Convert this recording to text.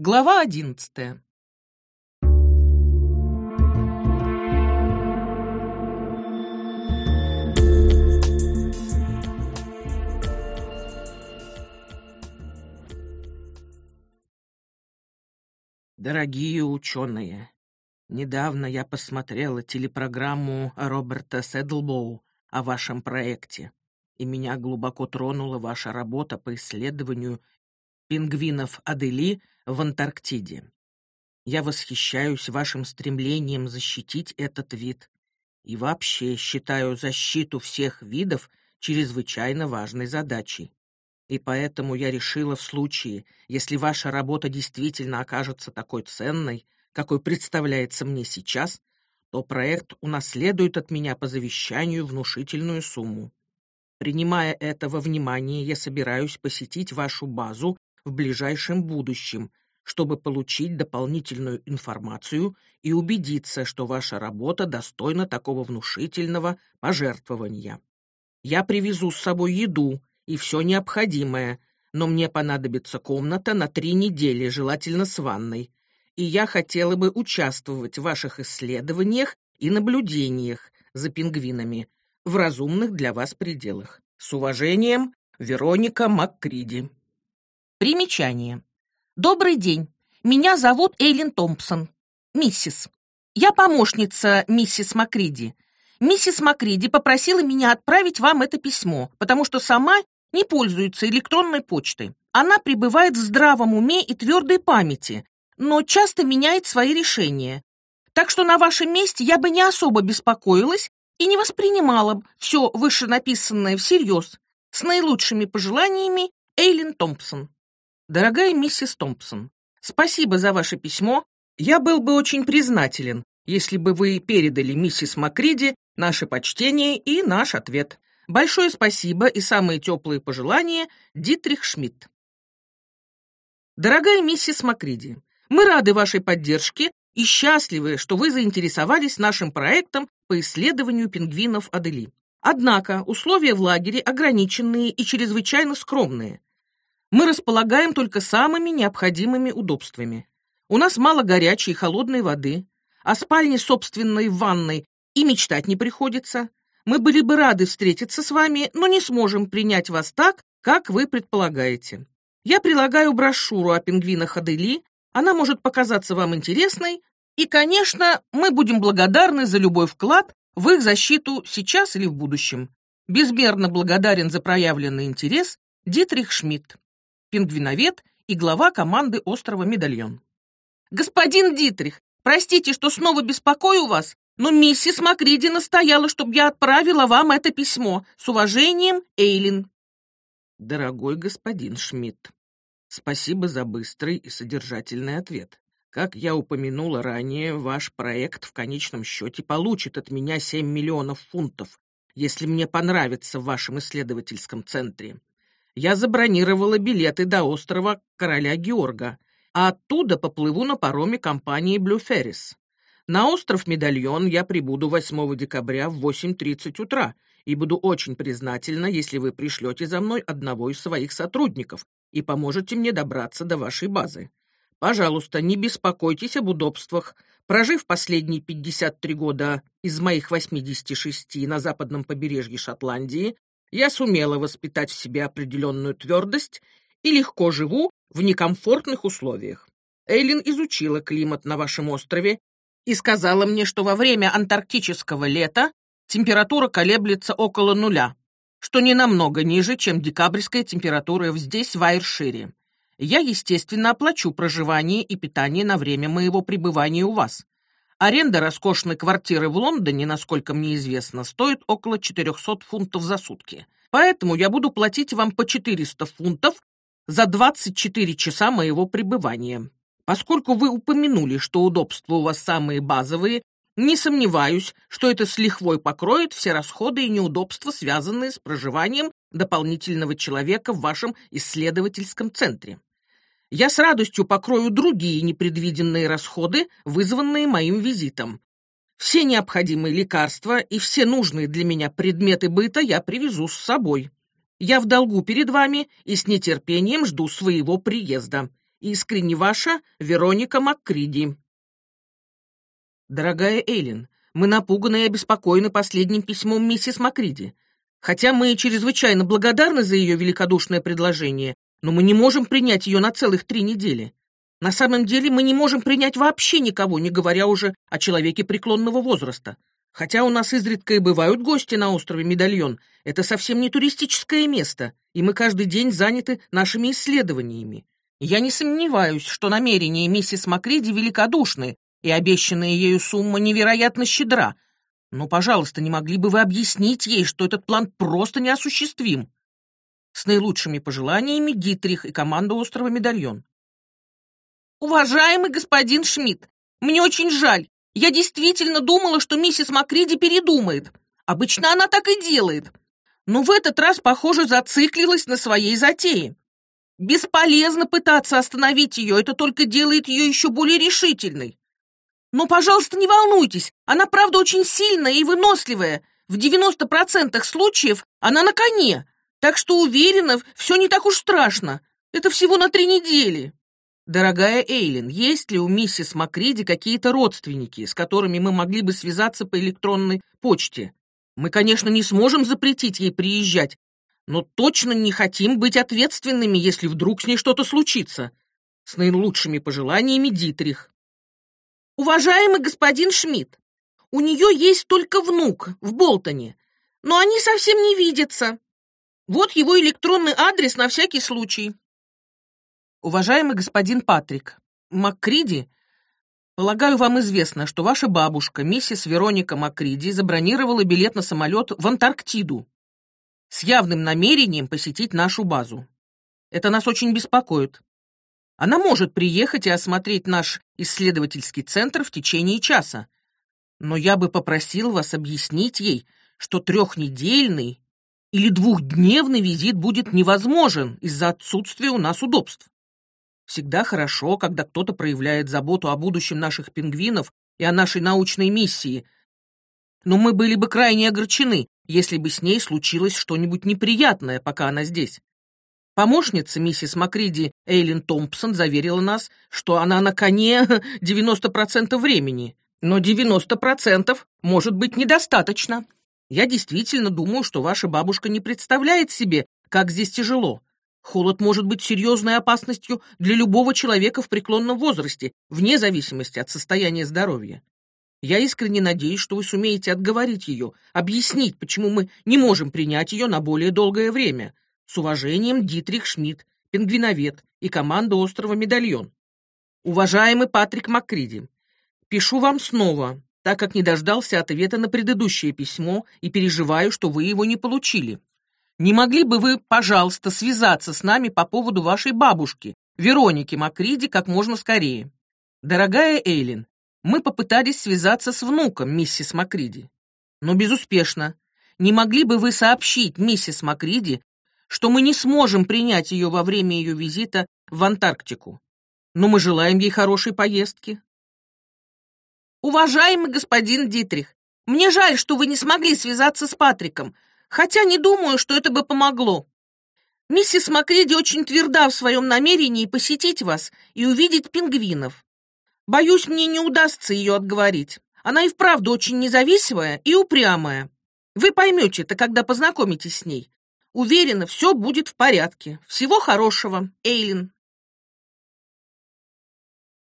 Глава одиннадцатая. Дорогие ученые, недавно я посмотрела телепрограмму Роберта Седлбоу о вашем проекте, и меня глубоко тронула ваша работа по исследованию пингвинов Адели в Антарктиде. Я восхищаюсь вашим стремлением защитить этот вид и вообще считаю защиту всех видов чрезвычайно важной задачей. И поэтому я решила в случае, если ваша работа действительно окажется такой ценной, какой представляется мне сейчас, то проект унаследует от меня по завещанию внушительную сумму. Принимая это во внимание, я собираюсь посетить вашу базу в ближайшем будущем, чтобы получить дополнительную информацию и убедиться, что ваша работа достойна такого внушительного пожертвования. Я привезу с собой еду и все необходимое, но мне понадобится комната на три недели, желательно с ванной, и я хотела бы участвовать в ваших исследованиях и наблюдениях за пингвинами в разумных для вас пределах. С уважением, Вероника Маккриди. Примечание. Добрый день. Меня зовут Эйлин Томпсон. Миссис. Я помощница миссис Макриди. Миссис Макриди попросила меня отправить вам это письмо, потому что сама не пользуется электронной почтой. Она пребывает в здравом уме и твердой памяти, но часто меняет свои решения. Так что на вашем месте я бы не особо беспокоилась и не воспринимала все вышенаписанное всерьез. С наилучшими пожеланиями, Эйлин Томпсон. Дорогая миссис Томпсон, спасибо за ваше письмо. Я был бы очень признателен, если бы вы передали миссис Макриди наше почтение и наш ответ. Большое спасибо и самые теплые пожелания, Дитрих Шмидт. Дорогая миссис Макриди, мы рады вашей поддержке и счастливы, что вы заинтересовались нашим проектом по исследованию пингвинов Адели. Однако условия в лагере ограниченные и чрезвычайно скромные мы располагаем только самыми необходимыми удобствами. У нас мало горячей и холодной воды, о спальне собственной ванной и мечтать не приходится. Мы были бы рады встретиться с вами, но не сможем принять вас так, как вы предполагаете. Я прилагаю брошюру о пингвинах Адели, она может показаться вам интересной, и, конечно, мы будем благодарны за любой вклад в их защиту сейчас или в будущем. Безмерно благодарен за проявленный интерес Дитрих Шмидт пингвиновед и глава команды острова Медальон. «Господин Дитрих, простите, что снова беспокою вас, но миссис Макриди настояла, чтобы я отправила вам это письмо. С уважением, Эйлин». Дорогой господин Шмидт, спасибо за быстрый и содержательный ответ. Как я упомянула ранее, ваш проект в конечном счете получит от меня 7 миллионов фунтов, если мне понравится в вашем исследовательском центре я забронировала билеты до острова Короля Георга, а оттуда поплыву на пароме компании Blue Ferris. На остров Медальон я прибуду 8 декабря в 8.30 утра и буду очень признательна, если вы пришлете за мной одного из своих сотрудников и поможете мне добраться до вашей базы. Пожалуйста, не беспокойтесь об удобствах. Прожив последние 53 года из моих 86 на западном побережье Шотландии, я сумела воспитать в себе определенную твердость и легко живу в некомфортных условиях. Эйлин изучила климат на вашем острове и сказала мне, что во время антарктического лета температура колеблется около нуля, что не намного ниже, чем декабрьская температура здесь, в Айршире. Я, естественно, оплачу проживание и питание на время моего пребывания у вас. Аренда роскошной квартиры в Лондоне, насколько мне известно, стоит около 400 фунтов за сутки. Поэтому я буду платить вам по 400 фунтов за 24 часа моего пребывания. Поскольку вы упомянули, что удобства у вас самые базовые, не сомневаюсь, что это с лихвой покроет все расходы и неудобства, связанные с проживанием дополнительного человека в вашем исследовательском центре я с радостью покрою другие непредвиденные расходы, вызванные моим визитом. Все необходимые лекарства и все нужные для меня предметы быта я привезу с собой. Я в долгу перед вами и с нетерпением жду своего приезда. Искренне ваша Вероника Маккриди. Дорогая Эйлин, мы напуганы и обеспокоены последним письмом миссис Макриди. Хотя мы чрезвычайно благодарны за ее великодушное предложение, но мы не можем принять ее на целых три недели. На самом деле мы не можем принять вообще никого, не говоря уже о человеке преклонного возраста. Хотя у нас изредка и бывают гости на острове Медальон, это совсем не туристическое место, и мы каждый день заняты нашими исследованиями. Я не сомневаюсь, что намерения миссис Макриди великодушны, и обещанная ею сумма невероятно щедра. Но, пожалуйста, не могли бы вы объяснить ей, что этот план просто неосуществим? С наилучшими пожеланиями Дитрих и команда острова Медальон. Уважаемый господин Шмидт, мне очень жаль. Я действительно думала, что миссис Макриди передумает. Обычно она так и делает. Но в этот раз, похоже, зациклилась на своей затее. Бесполезно пытаться остановить ее, это только делает ее еще более решительной. Но, пожалуйста, не волнуйтесь, она правда очень сильная и выносливая. В 90% случаев она на коне, так что уверена, все не так уж страшно. Это всего на три недели. Дорогая Эйлин, есть ли у миссис Макриди какие-то родственники, с которыми мы могли бы связаться по электронной почте? Мы, конечно, не сможем запретить ей приезжать, но точно не хотим быть ответственными, если вдруг с ней что-то случится. С наилучшими пожеланиями, Дитрих. Уважаемый господин Шмидт, у нее есть только внук в Болтоне, но они совсем не видятся. Вот его электронный адрес на всякий случай. Уважаемый господин Патрик, Маккриди, полагаю, вам известно, что ваша бабушка, миссис Вероника Маккриди, забронировала билет на самолет в Антарктиду с явным намерением посетить нашу базу. Это нас очень беспокоит. Она может приехать и осмотреть наш исследовательский центр в течение часа, но я бы попросил вас объяснить ей, что трехнедельный или двухдневный визит будет невозможен из-за отсутствия у нас удобств. Всегда хорошо, когда кто-то проявляет заботу о будущем наших пингвинов и о нашей научной миссии. Но мы были бы крайне огорчены, если бы с ней случилось что-нибудь неприятное, пока она здесь. Помощница миссис Макриди Эйлин Томпсон заверила нас, что она на коне 90% времени, но 90% может быть недостаточно. Я действительно думаю, что ваша бабушка не представляет себе, как здесь тяжело. Холод может быть серьезной опасностью для любого человека в преклонном возрасте, вне зависимости от состояния здоровья. Я искренне надеюсь, что вы сумеете отговорить ее, объяснить, почему мы не можем принять ее на более долгое время. С уважением, Дитрих Шмидт, пингвиновед и команда острова Медальон. Уважаемый Патрик Маккриди, пишу вам снова, так как не дождался ответа на предыдущее письмо и переживаю, что вы его не получили. Не могли бы вы, пожалуйста, связаться с нами по поводу вашей бабушки, Вероники Макриди, как можно скорее? Дорогая Эйлин, мы попытались связаться с внуком миссис Макриди, но безуспешно. Не могли бы вы сообщить миссис Макриди, что мы не сможем принять ее во время ее визита в Антарктику? Но мы желаем ей хорошей поездки. Уважаемый господин Дитрих, мне жаль, что вы не смогли связаться с Патриком, хотя не думаю, что это бы помогло. Миссис Макриди очень тверда в своем намерении посетить вас и увидеть пингвинов. Боюсь, мне не удастся ее отговорить. Она и вправду очень независимая и упрямая. Вы поймете это, когда познакомитесь с ней. Уверена, все будет в порядке. Всего хорошего, Эйлин.